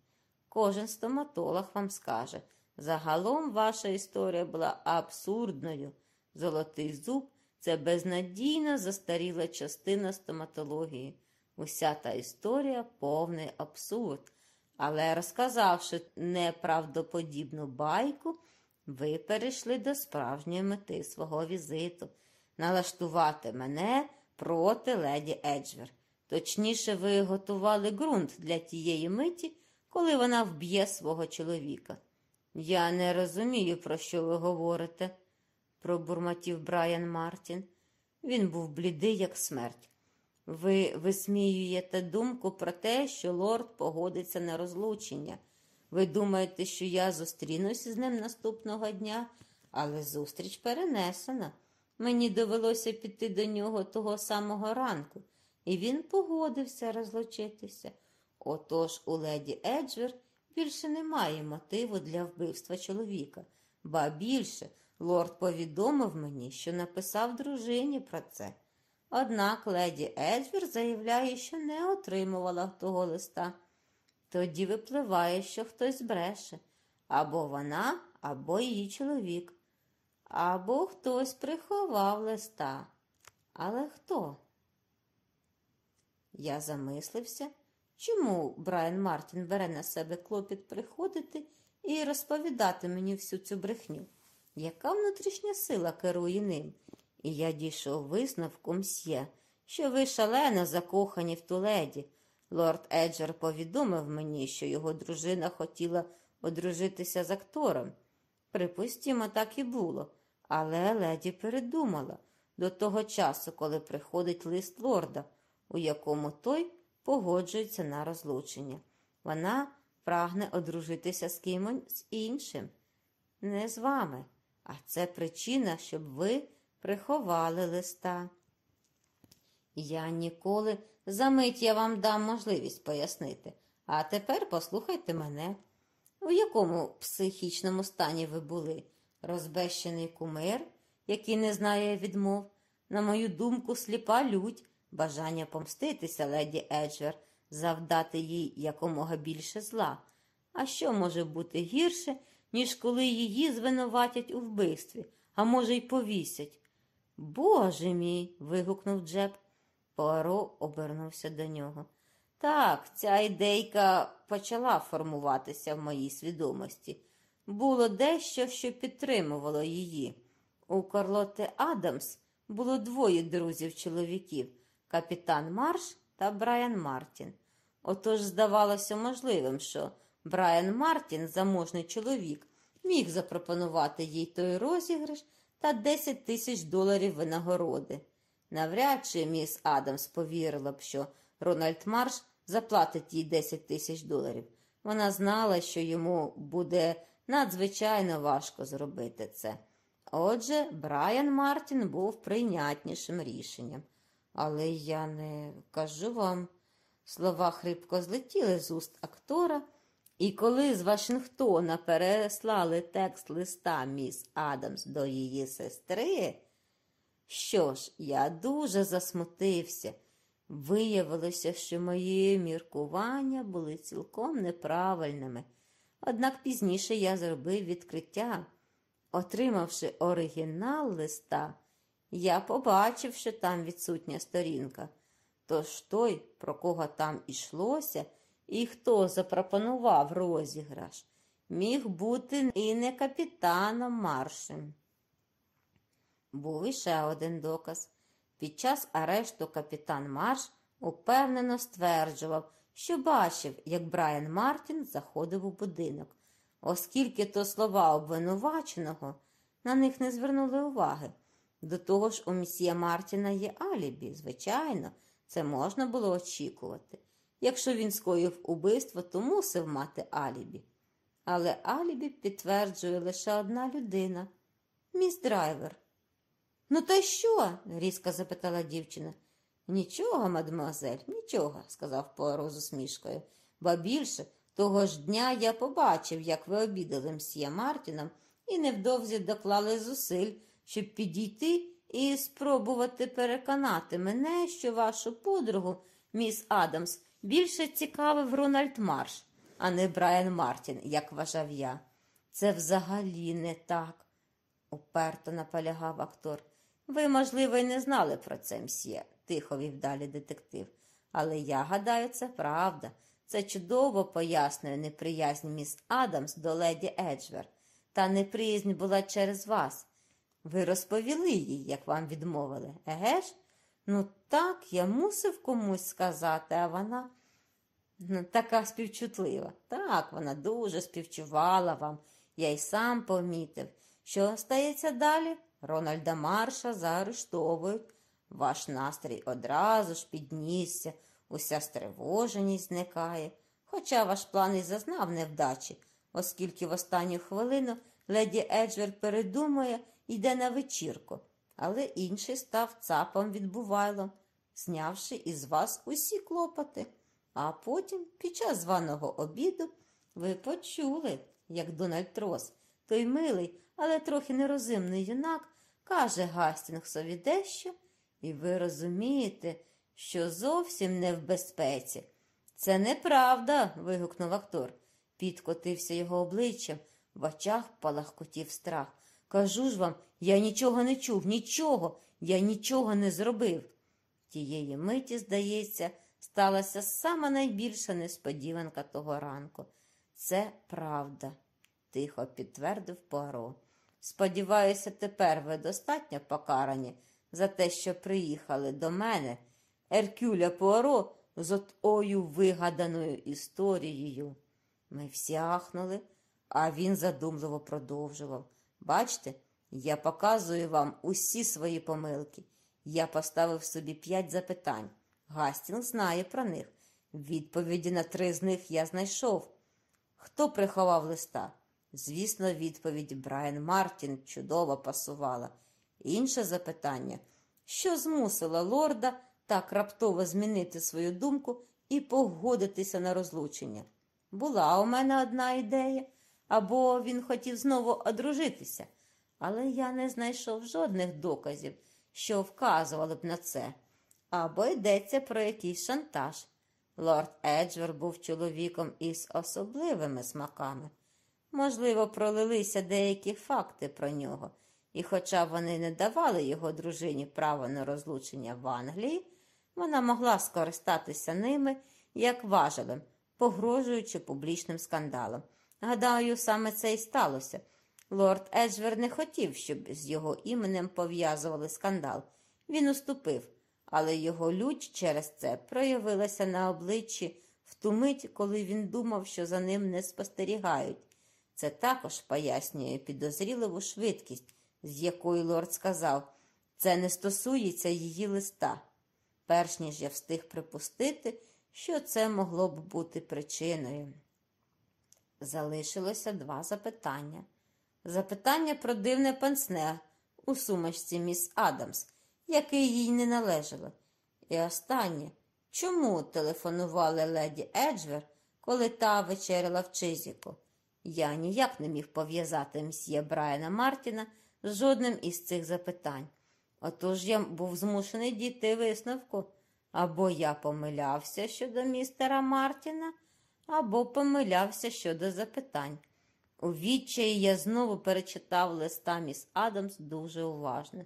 Кожен стоматолог вам скаже. Загалом ваша історія була абсурдною. Золотий зуб це безнадійно застаріла частина стоматології. Уся та історія повний абсурд. Але розказавши неправдоподібну байку, ви перейшли до справжньої мети свого візиту налаштувати мене проти леді Еджвер. Точніше, ви готували ґрунт для тієї миті, коли вона вб'є свого чоловіка. Я не розумію, про що ви говорите, пробурмотів Брайан Мартін. Він був блідий, як смерть. Ви висміюєте думку про те, що лорд погодиться на розлучення. Ви думаєте, що я зустрінусь з ним наступного дня, але зустріч перенесена. Мені довелося піти до нього того самого ранку, і він погодився розлучитися. Отож у леді Еджвер більше немає мотиву для вбивства чоловіка, ба більше лорд повідомив мені, що написав дружині про це. Однак леді Еджвер заявляє, що не отримувала того листа. Тоді випливає, що хтось бреше або вона, або її чоловік, або хтось приховав листа. Але хто? Я замислився, чому Брайан Мартін бере на себе клопіт приходити і розповідати мені всю цю брехню. Яка внутрішня сила керує ним? І я дійшов висновку мсьє, що ви шалено закохані в ту леді. Лорд Еджер повідомив мені, що його дружина хотіла одружитися з актором. Припустімо, так і було, але леді передумала до того часу, коли приходить лист лорда, у якому той погоджується на розлучення. Вона прагне одружитися з кимось іншим, не з вами, а це причина, щоб ви приховали листа. Я ніколи замить я вам дам можливість пояснити. А тепер послухайте мене. У якому психічному стані ви були? Розбещений кумир, який не знає відмов, на мою думку, сліпа лють, бажання помститися, леді Еджвер, завдати їй якомога більше зла. А що може бути гірше, ніж коли її звинуватять у вбивстві, а може, й повісять? Боже мій. вигукнув Джеб. Пуаро обернувся до нього. Так, ця ідейка почала формуватися в моїй свідомості. Було дещо, що підтримувало її. У Карлоти Адамс було двоє друзів-чоловіків капітан Марш та Брайан Мартін. Отож здавалося можливим, що Брайан Мартін, заможний чоловік, міг запропонувати їй той розіграш та 10 тисяч доларів винагороди. Навряд чи міс Адамс повірила б, що Рональд Марш заплатить їй 10 тисяч доларів. Вона знала, що йому буде надзвичайно важко зробити це. Отже, Брайан Мартін був прийнятнішим рішенням. Але я не кажу вам. Слова хрипко злетіли з уст актора, і коли з Вашингтона переслали текст листа міс Адамс до її сестри, що ж, я дуже засмутився. Виявилося, що мої міркування були цілком неправильними. Однак пізніше я зробив відкриття. Отримавши оригінал листа, я побачив, що там відсутня сторінка. Тож той, про кого там ішлося, і хто запропонував розіграш, міг бути і не капітаном Маршем. Був іще один доказ. Під час арешту капітан Марш упевнено стверджував, що бачив, як Брайан Мартін заходив у будинок. Оскільки то слова обвинуваченого на них не звернули уваги. До того ж, у мсьє Мартіна є алібі, звичайно, це можна було очікувати. Якщо він скоїв убивство, то мусив мати алібі. Але алібі підтверджує лише одна людина міс драйвер. Ну, та що? різко запитала дівчина. Нічого, мадемуазель, нічого, сказав Пуаро з усмішкою. Ба більше, того ж дня я побачив, як ви обідали з мсьє Мартіном, і невдовзі доклали зусиль, щоб підійти і спробувати переконати мене, що вашу подругу, міс Адамс, більше цікавив Рональд Марш, а не Брайан Мартін, як вважав я. Це взагалі не так, уперто наполягав актор. Ви, можливо, й не знали про це, мсьє, тихо вів далі детектив. Але я гадаю, це правда. Це чудово пояснює неприязнь міс Адамс до леді Еджвер. Та неприязнь була через вас. Ви розповіли їй, як вам відмовили, еге ж? Ну, так, я мусив комусь сказати, а вона ну, така співчутлива. Так, вона дуже співчувала вам. Я й сам помітив. Що стається далі? Рональда Марша заарештовують. Ваш настрій одразу ж піднісся, уся стривоженість зникає. Хоча ваш план і зазнав невдачі, оскільки в останню хвилину леді Еджвер передумує йде на вечірку, але інший став цапом відбувайлом, знявши із вас усі клопоти. А потім, під час званого обіду, ви почули, як Дональд Трос, той милий, але трохи нерозумний юнак, каже Гастінгсові дещо, і ви розумієте, що зовсім не в безпеці. Це неправда. вигукнув актор. Підкотився його обличчям, в очах палахкотів страх. Кажу ж вам, я нічого не чув, нічого, я нічого не зробив. Тієї миті, здається, сталася сама найбільша несподіванка того ранку. Це правда, тихо підтвердив Пуаро. Сподіваюся, тепер ви достатньо покарані за те, що приїхали до мене, Еркюля Пуаро, з отою вигаданою історією. Ми всі ахнули, а він задумливо продовжував. Бачте, я показую вам усі свої помилки. Я поставив собі п'ять запитань. Гастінг знає про них. Відповіді на три з них я знайшов. Хто приховав листа? Звісно, відповідь Брайан Мартін чудово пасувала. Інше запитання, що змусило лорда так раптово змінити свою думку і погодитися на розлучення. Була у мене одна ідея, або він хотів знову одружитися, але я не знайшов жодних доказів, що вказували б на це, або йдеться про якийсь шантаж. Лорд Еджвер був чоловіком із особливими смаками. Можливо, пролилися деякі факти про нього, і, хоча вони не давали його дружині право на розлучення в Англії, вона могла скористатися ними як важелем, погрожуючи публічним скандалом. Гадаю, саме це і сталося. Лорд Еджвер не хотів, щоб з його іменем пов'язували скандал. Він уступив, але його лють через це проявилася на обличчі в ту мить, коли він думав, що за ним не спостерігають. Це також пояснює підозріливу швидкість, з якою лорд сказав, це не стосується її листа. Перш ніж я встиг припустити, що це могло б бути причиною. Залишилося два запитання. Запитання про дивне пенсне у сумочці міс Адамс, яке їй не належало. І останнє чому телефонували леді Еджвер, коли та вечеряла в Чизіку? Я ніяк не міг пов'язати мсьє Брайана Мартіна з жодним із цих запитань. Отож я був змушений дійти висновку. Або я помилявся щодо містера Мартіна, або помилявся щодо запитань. У відчаї я знову перечитав листа міс Адамс дуже уважно.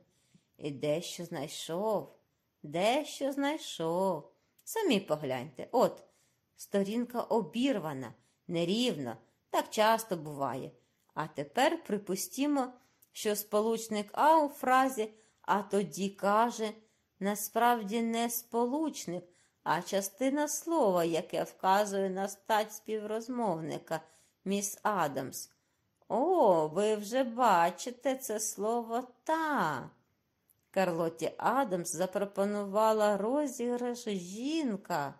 І дещо знайшов, дещо знайшов. Самі погляньте, от, сторінка обірвана, нерівна, так часто буває. А тепер припустімо, що сполучник А у фразі, а тоді каже, насправді не сполучник, а частина слова, яке вказує на стать співрозмовника, міс Адамс. О, ви вже бачите це слово та. Карлотті Адамс запропонувала розіграш жінка.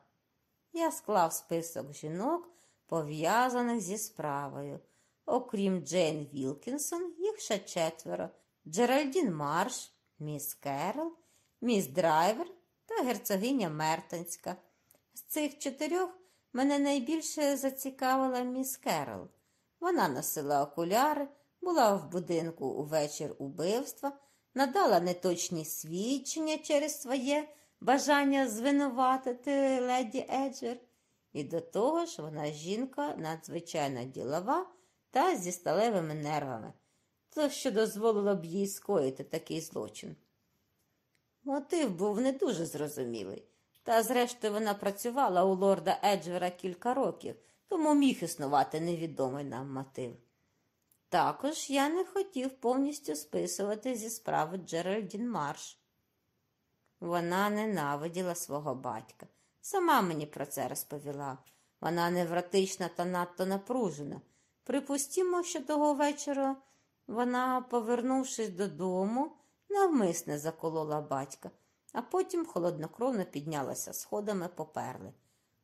Я склав список жінок, пов'язаних зі справою. Окрім Джейн Вілкінсон, їх ще четверо: Джеральдін Марш, міс Керол, міс Драйвер та герцогиня Мертонська. З цих чотирьох мене найбільше зацікавила міс Керол. Вона носила окуляри, була в будинку у вечір убивства, надала неточні свідчення через своє бажання звинуватити леді Еджер. І до того ж вона жінка надзвичайно ділова та зі сталевими нервами, то що дозволило б їй скоїти такий злочин. Мотив був не дуже зрозумілий, та зрештою вона працювала у лорда Еджвера кілька років, тому міг існувати невідомий нам мотив. Також я не хотів повністю списувати зі справи Джеральдін Марш. Вона ненавиділа свого батька. Сама мені про це розповіла. Вона невротична та надто напружена. Припустімо, що того вечора вона, повернувшись додому, навмисне заколола батька, а потім холоднокровно піднялася сходами поперли.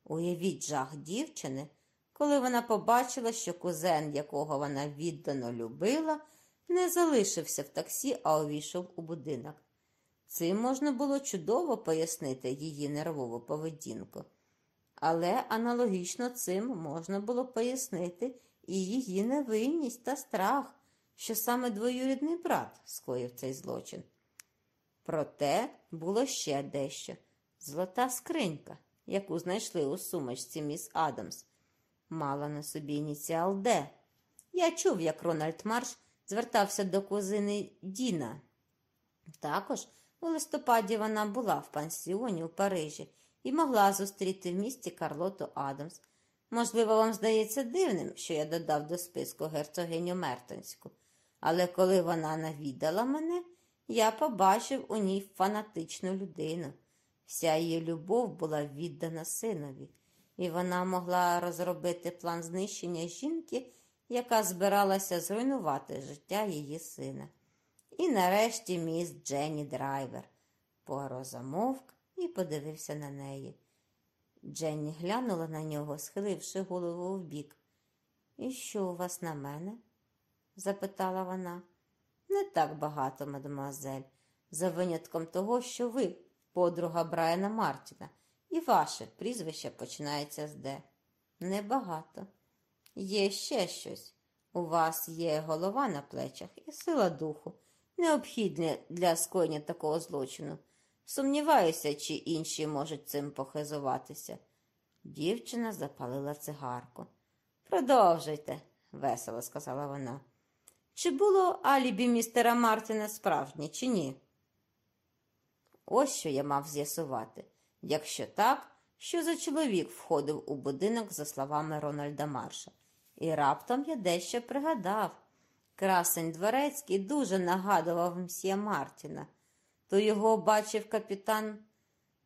Уявіть жах дівчини, коли вона побачила, що кузен, якого вона віддано любила, не залишився в таксі, а увійшов у будинок. Цим можна було чудово пояснити її нервову поведінку. Але аналогічно цим можна було пояснити і її невинність та страх, що саме двоюрідний брат скоїв цей злочин. Проте було ще дещо золота скринька, яку знайшли у сумочці міс Адамс, мала на собі ініціал Д. Я чув, як Рональд Марш звертався до кузини Діна. Також у листопаді вона була в пансіоні у Парижі і могла зустріти в місті Карлоту Адамс. Можливо, вам здається дивним, що я додав до списку герцогиню Мертонську, але коли вона навідала мене, я побачив у ній фанатичну людину. Вся її любов була віддана синові, і вона могла розробити план знищення жінки, яка збиралася зруйнувати життя її сина. І нарешті міс Дженні Драйвер. Пуаро замовк і подивився на неї. Дженні глянула на нього, схиливши голову вбік. І що у вас на мене? запитала вона. Не так багато, мадемуазель, за винятком того, що ви подруга Брайана Мартіна, і ваше прізвище починається з Д. Небагато. Є ще щось. У вас є голова на плечах і сила духу, необхідна для скоєння такого злочину. Сумніваюся, чи інші можуть цим похизуватися. Дівчина запалила цигарку. Продовжуйте, весело сказала вона. Чи було алібі містера Мартіна справжнє, чи ні? Ось що я мав з'ясувати. Якщо так, що за чоловік входив у будинок, за словами Рональда Марша. І раптом я дещо пригадав. Красень Дворецький дуже нагадував мсьє Мартіна. То його бачив капітан,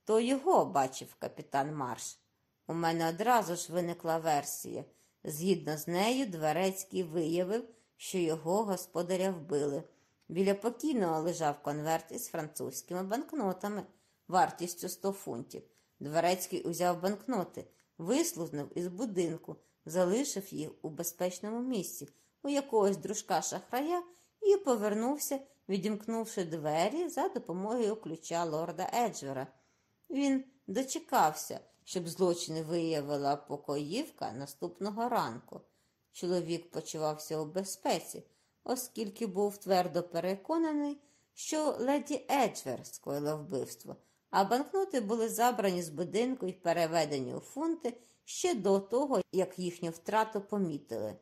то його бачив капітан Марш. У мене одразу ж виникла версія. Згідно з нею, Дворецький виявив, що його господаря вбили. Біля покійного лежав конверт із французькими банкнотами вартістю 100 фунтів. Дворецький узяв банкноти, вислузнув із будинку, залишив їх у безпечному місці, у якогось дружка шахрая, і повернувся, відімкнувши двері за допомогою ключа лорда Еджвера. Він дочекався, щоб злочин виявила покоївка наступного ранку. Чоловік почувався у безпеці, оскільки був твердо переконаний, що леді Еджвер скоїла вбивство, а банкноти були забрані з будинку і переведені у фунти ще до того, як їхню втрату помітили.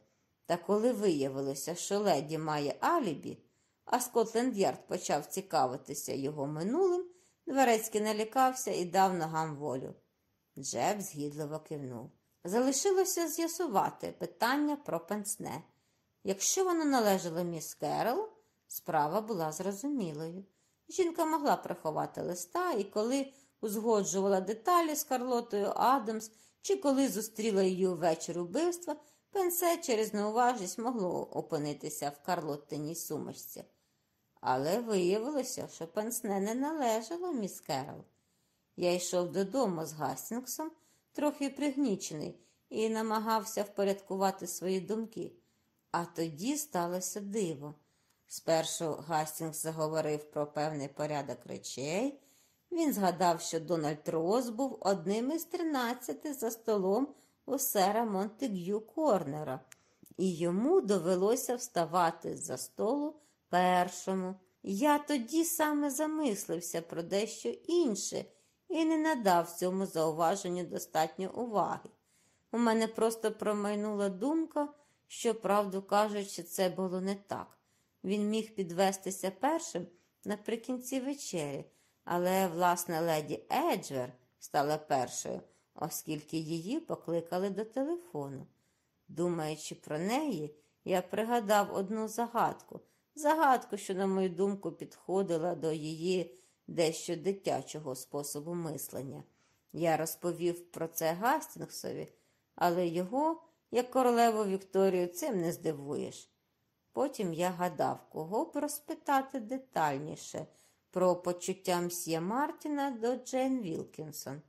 Та коли виявилося, що леді має алібі, а Скотленд Ярд почав цікавитися його минулим, Дворецький налякався і дав ногам волю. Джеб згідливо кивнув. Залишилося з'ясувати питання про пенсне. Якщо воно належало міс Керол, справа була зрозумілою. Жінка могла приховати листа, і коли узгоджувала деталі з Карлотою Адамс, чи коли зустріла її увечері вбивства, пенсе через неуважність могло опинитися в Карлоттиній сумочці. Але виявилося, що пенсне не належало міс Керол. Я йшов додому з Гастінгсом, трохи пригнічений, і намагався впорядкувати свої думки. А тоді сталося диво. Спершу Гастінгс заговорив про певний порядок речей. Він згадав, що Дональд Рос був одним із тринадцяти за столом у сера Монтегю Корнера, і йому довелося вставати за столу першому. Я тоді саме замислився про дещо інше і не надав цьому зауваженню достатньо уваги. У мене просто промайнула думка, що, правду кажучи, це було не так. Він міг підвестися першим наприкінці вечері, але, власне, леді Еджвер стала першою, оскільки її покликали до телефону. Думаючи про неї, я пригадав одну загадку, загадку, що, на мою думку, підходила до її дещо дитячого способу мислення. Я розповів про це Гастінгсові, але його, як королеву Вікторію, цим не здивуєш. Потім я гадав, кого б розпитати детальніше про почуття мсьє Мартіна до Джейн Вілкінсон.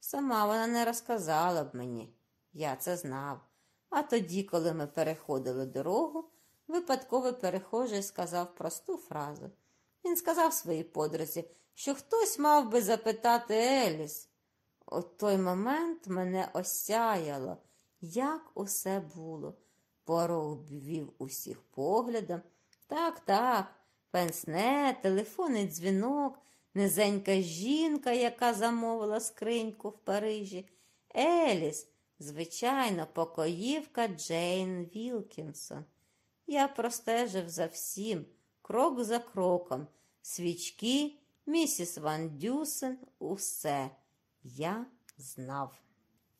Сама вона не розказала б мені, я це знав. А тоді, коли ми переходили дорогу, випадковий перехожий сказав просту фразу. Він сказав своїй подрузі, що хтось мав би запитати Еліс. От той момент мене осяяло, як усе було. Поро обвів усіх поглядом. Так, так, пенсне, телефонний дзвінок, низенька жінка, яка замовила скриньку в Парижі. Еліс, звичайно, покоївка Джейн Вілкінсон. Я простежив за всім, крок за кроком, свічки, місіс Ван Дюсен, усе. Я знав.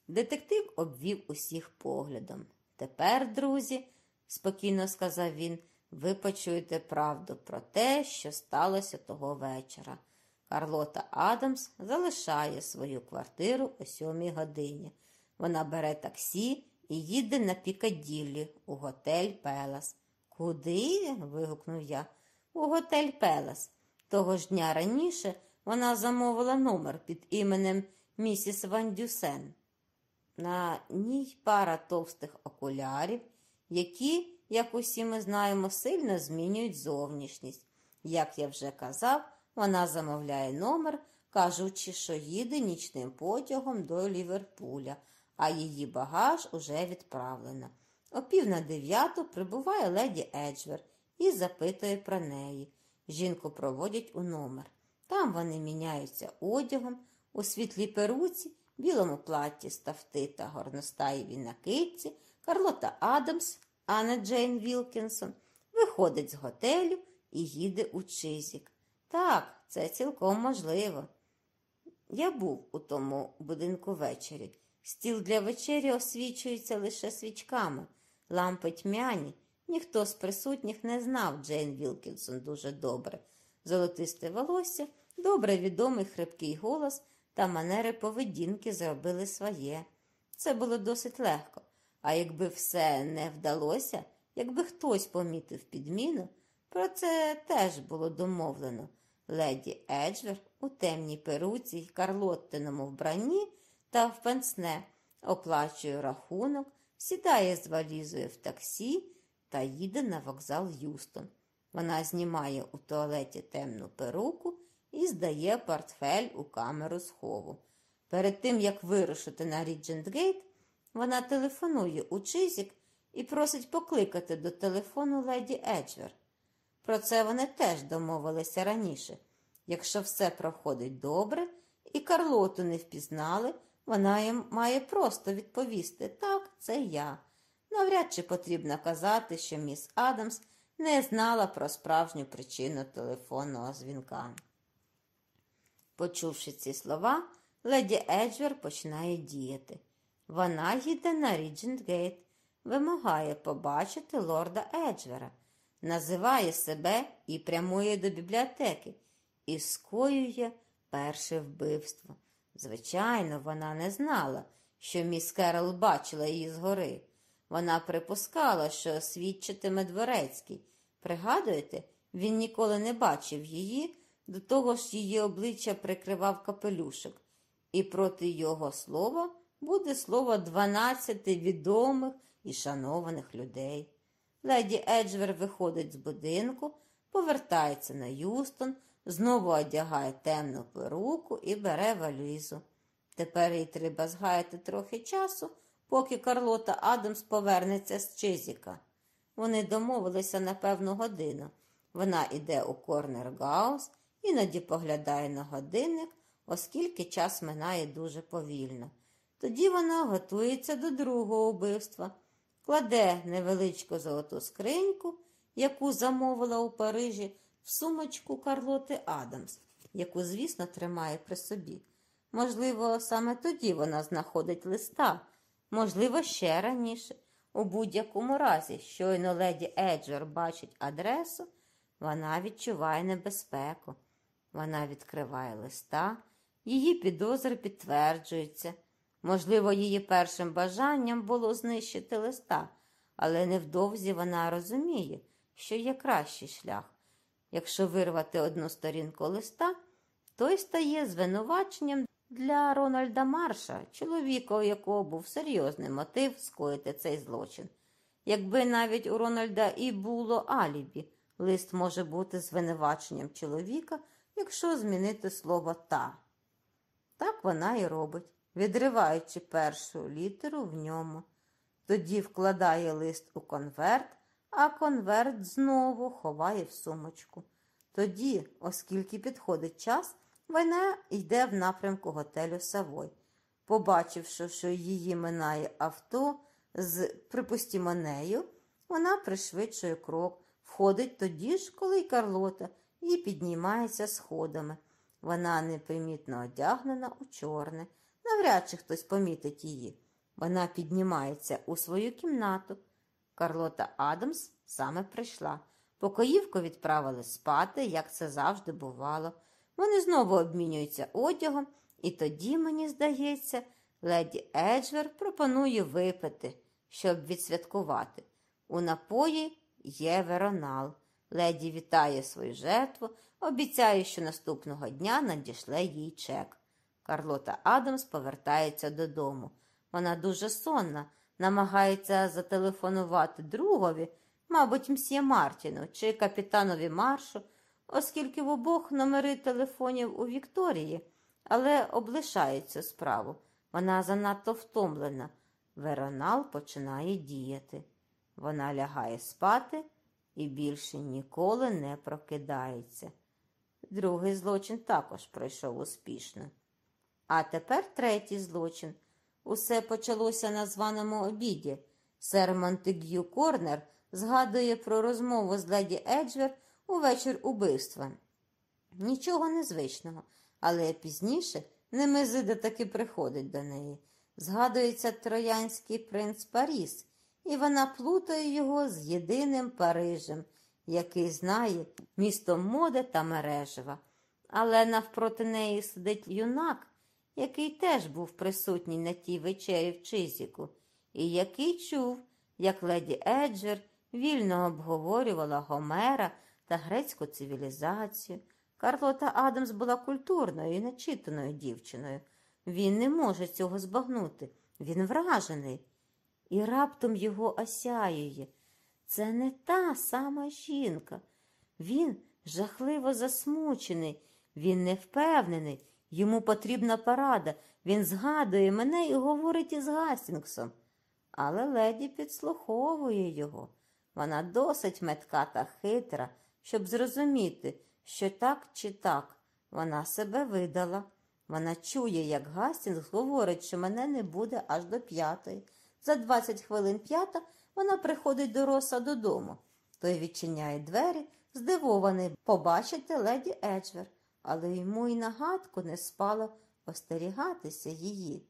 Детектив обвів усіх поглядом. Тепер, друзі, спокійно сказав він, ви почуєте правду про те, що сталося того вечора. Карлота Адамс залишає свою квартиру о сьомій годині. Вона бере таксі і їде на Пікаділлі у готель Пелас. Куди? вигукнув я. У готель Пелас. Того ж дня раніше вона замовила номер під іменем місіс Ван Дюсен. На ній пара товстих окулярів, які, як усі ми знаємо, сильно змінюють зовнішність. Як я вже казав, вона замовляє номер кажучи, що їде нічним потягом до Ліверпуля, а її багаж уже відправлено. О пів на дев'яту прибуває леді Еджвер і запитує про неї. Жінку проводять у номер. Там вони міняються одягом у світлій перуці, білому платті з тафти та горностаєвій накидці, Карлота Адамс, а не Джейн Вілкінсон, виходить з готелю і їде у Чизік. Так, це цілком можливо. Я був у тому будинку ввечері. Стіл для вечері освічується лише свічками, лампи тьмяні. Ніхто з присутніх не знав Джейн Вілкінсон дуже добре. Золотисте волосся, добре відомий хрипкий голос та манери поведінки зробили своє. Це було досить легко. А якби все не вдалося, якби хтось помітив підміну, про це теж було домовлено. Леді Еджвер у темній перуці й карлоттиному вбранні та в пенсне оплачує рахунок, сідає з валізою в таксі та їде на вокзал Юстон. Вона знімає у туалеті темну перуку і здає портфель у камеру схову. Перед тим, як вирушити на Ріджент-Гейт, вона телефонує у Чизік і просить покликати до телефону леді Еджвер. Про це вони теж домовилися раніше. Якщо все проходить добре і Карлоту не впізнали, вона їм має просто відповісти так, це я. Навряд чи потрібно казати, що міс Адамс не знала про справжню причину телефонного дзвінка. Почувши ці слова, леді Еджвер починає діяти. Вона їде на Ріджент-Гейт, вимагає побачити лорда Еджвера, називає себе і прямує до бібліотеки і скоює перше вбивство. Звичайно, вона не знала, що міс Керол бачила її згори. Вона припускала, що свідчитиме дворецький. Пригадуєте, він ніколи не бачив її, до того ж її обличчя прикривав капелюшок, і проти його слова буде слово дванадцяти відомих і шанованих людей. Леді Еджвер виходить з будинку, повертається на Юстон, знову одягає темну перуку і бере валізу. Тепер їй треба згаяти трохи часу, поки Карлота Адамс повернеться з Чизіка. Вони домовилися на певну годину. Вона йде у Корнер Гаус, іноді поглядає на годинник, оскільки час минає дуже повільно. Тоді вона готується до другого вбивства, кладе невеличку золоту скриньку, яку замовила у Парижі, в сумочку Карлоти Адамс, яку, звісно, тримає при собі. Можливо, саме тоді вона знаходить листа, можливо, ще раніше. У будь-якому разі, щойно леді Еджер бачить адресу, вона відчуває небезпеку. Вона відкриває листа, її підозри підтверджуються. Можливо, її першим бажанням було знищити листа, але невдовзі вона розуміє, що є кращий шлях. Якщо вирвати одну сторінку листа, той стає звинуваченням для Рональда Марша, чоловіка, у якого був серйозний мотив скоїти цей злочин. Якби навіть у Рональда і було алібі, лист може бути звинуваченням чоловіка, якщо змінити слово та. Так вона і робить, відриваючи першу літеру в ньому. Тоді вкладає лист у конверт, а конверт знову ховає в сумочку. Тоді, оскільки підходить час, вона йде в напрямку готелю Савой. Побачивши, що її минає авто з, припустімо, нею, вона пришвидшує крок, входить тоді ж, коли й Карлота, і піднімається сходами. Вона непримітно одягнена у чорне. Навряд чи хтось помітить її. Вона піднімається у свою кімнату. Карлота Адамс саме прийшла. Покоївку відправили спати, як це завжди бувало. Вони знову обмінюються одягом, і тоді, мені здається, леді Еджвер пропонує випити, щоб відсвяткувати. У напої є веронал. Леді вітає свою жертву, обіцяє, що наступного дня надішле їй чек. Карлота Адамс повертається додому. Вона дуже сонна, намагається зателефонувати другові, мабуть, мсьє Мартіну чи капітанові Маршу, оскільки в обох номери телефонів у Вікторії, але облишає цю справу. Вона занадто втомлена. Веронал починає діяти. Вона лягає спати і більше ніколи не прокидається. Другий злочин також пройшов успішно. А тепер третій злочин. Усе почалося на званому обіді. Сер Монтег'ю Корнер згадує про розмову з леді Еджвер у вечір убивства. Нічого незвичного, але пізніше Немезида таки приходить до неї. Згадується троянський принц Паріс, і вона плутає його з єдиним Парижем, який знає місто моди та мережева. Але навпроти неї сидить юнак, який теж був присутній на тій вечері в Чизіку, і який чув, як леді Еджер вільно обговорювала Гомера та грецьку цивілізацію. Карлота Адамс була культурною і начитаною дівчиною. Він не може цього збагнути. Він вражений. І раптом його осяює. Це не та сама жінка. Він жахливо засмучений, він невпевнений, йому потрібна порада. Він згадує мене і говорить із Гастінгсом. Але леді підслуховує його. Вона досить метка та хитра, щоб зрозуміти, що так чи так вона себе видала. Вона чує, як Гастінгс говорить, що мене не буде аж до п'ятої. За двадцять хвилин п'ята вона приходить до Роса додому. Той відчиняє двері, здивований побачити леді Еджвер, але йому й нагадку не спало остерігатися її.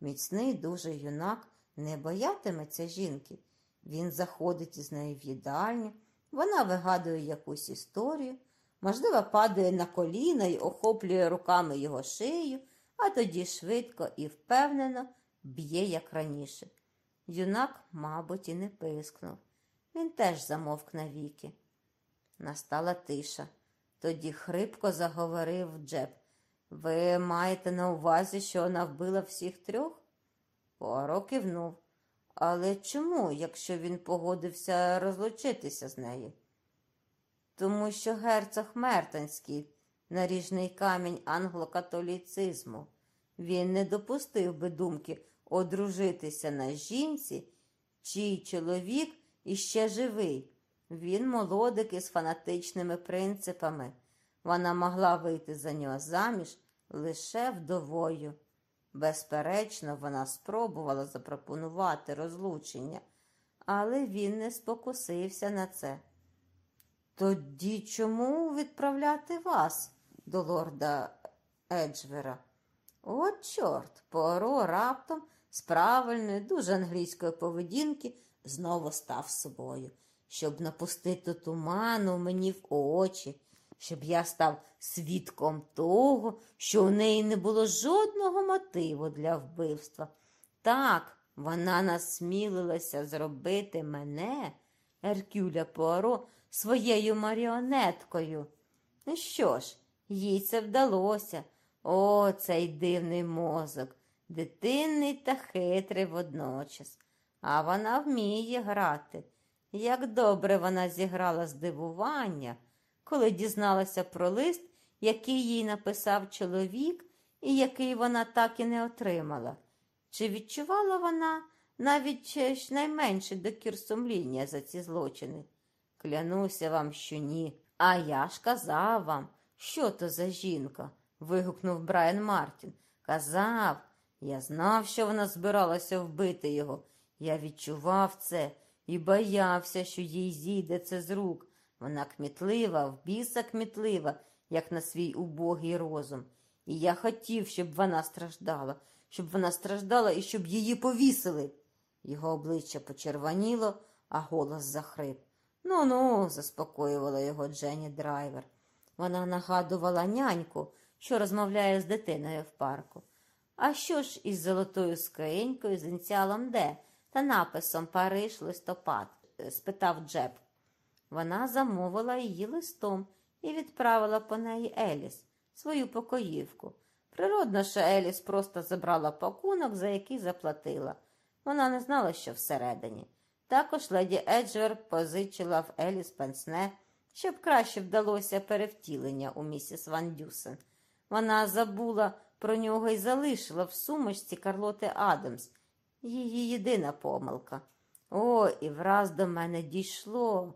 Міцний дуже юнак не боятиметься жінки. Він заходить із нею в їдальню, вона вигадує якусь історію, можливо, падає на коліна і охоплює руками його шию, а тоді швидко і впевнено б'є, як раніше. Юнак, мабуть, і не пискнув. Він теж замовк навіки. Настала тиша. Тоді хрипко заговорив Джеб. Ви маєте на увазі, що вона вбила всіх трьох? Поро кивнув. Але чому, якщо він погодився розлучитися з нею? Тому що герцог Мертонський, наріжний камінь англокатоліцизму, він не допустив би думки одружитися на жінці, чий чоловік іще живий. Він молодик із фанатичними принципами. Вона могла вийти за нього заміж лише вдовою. Безперечно, вона спробувала запропонувати розлучення, але він не спокусився на це. Тоді чому відправляти вас до лорда Еджвера? От, чорт, Поро раптом з правильної, дуже англійської поведінки знову став собою, щоб напустити туману мені в очі, щоб я став свідком того, що у неї не було жодного мотиву для вбивства. Так, вона насмілилася зробити мене, Еркюля Пуаро, своєю маріонеткою. Ну що ж, їй це вдалося. О, цей дивний мозок, дитинний та хитрий водночас. А вона вміє грати. Як добре вона зіграла здивування, коли дізналася про лист, який їй написав чоловік і який вона так і не отримала. Чи відчувала вона навіть найменше докір сумління за ці злочини? Клянуся вам, що ні. А я ж казав вам, що то за жінка? вигукнув Брайан Мартін. Казав, я знав, що вона збиралася вбити його. Я відчував це і боявся, що їй зійде це з рук. Вона кмітлива, в біса кмітлива, як на свій убогий розум. І я хотів, щоб вона страждала, щоб вона страждала і щоб її повісили. Його обличчя почервоніло, а голос захрип. Ну ну, заспокоювала його Дженні Драйвер. Вона нагадувала няньку, що розмовляє з дитиною в парку. А що ж із золотою скринькою, з ініціалом Д та написом Париж листопад? спитав Джепп. Вона замовила її листом і відправила по неї Еліс, свою покоївку. Природно, що Еліс просто забрала пакунок, за який заплатила. Вона не знала, що всередині. Також леді Еджвер позичила в Еліс пенсне, щоб краще вдалося перевтілення у місіс Ван Дюсен. Вона забула про нього й залишила в сумочці Карлоти Адамс. Її єдина помилка. О, і враз до мене дійшло.